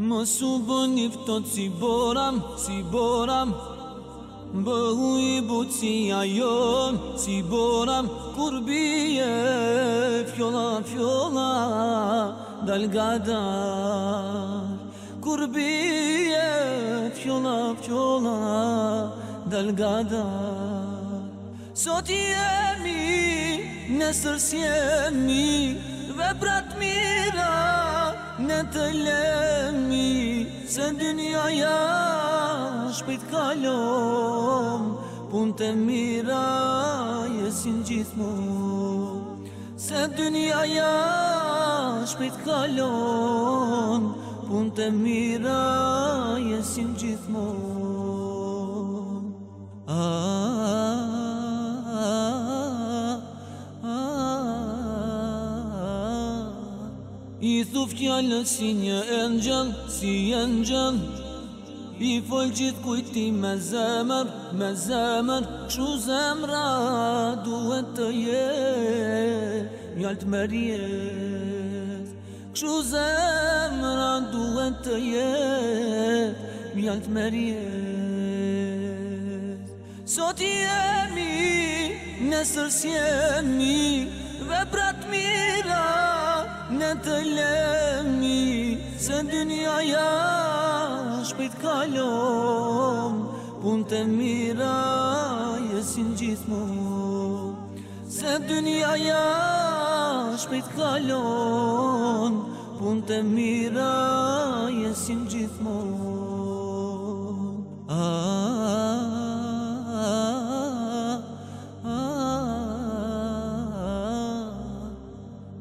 Më su bë një ftot si boram, si boram Bëhu i buci ajon, si boram Kur bije fjolla, fjolla Dal ga dal Kur bije fjolla, fjolla Dal ga dal Sot jemi, nesër si jemi Vebrat Në të lemi Se në dynja ja Shpejt kalon Pun të mira Jesin gjithmo Se në dynja ja Shpejt kalon Pun të mira Jesin gjithmo I thuf fjallës si një engjëll, si engjëll I fol gjithë kujti me zemër, me zemër Që zemra duhet të jetë Njallë të mërjetë Që zemra duhet të jetë Njallë të mërjetë Sot jemi, nësër si jemi Vëprat mirat Në të lemi Se dynja ja Shpejt kalon Pun të mira Jesin gjithë mu Se dynja ja Shpejt kalon Pun të mira Jesin gjithë mu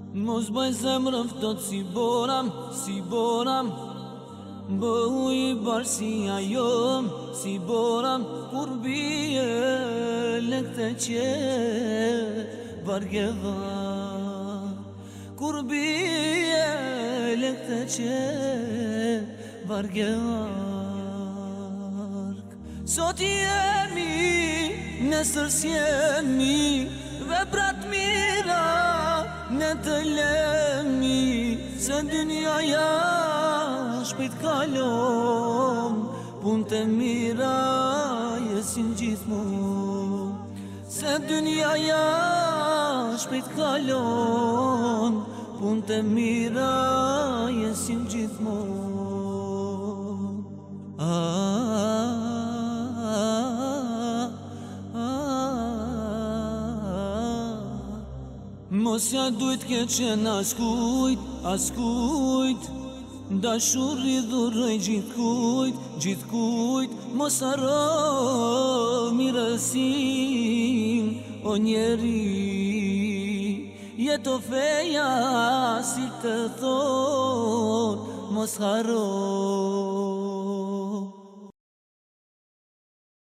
Mos bëj zemrë fëtët si boram, si boram Bëhu i barë si ajom, si boram Kur e lek të qe bargeva Kur bie lek të qe bargeva Sot jemi, nesër s'jemi, veprat mirat Në të lemi Se në ja Shpejt kalon Pun të mira Jesin gjithë mu Se në ja Shpejt kalon Pun të mira Mos ja dujt ke qenë askujt, askujt, Da shurri dhurëj gjithkujt, gjithkujt, Mos arro mirësin o njeri, Je feja, si të thot, mos harroj.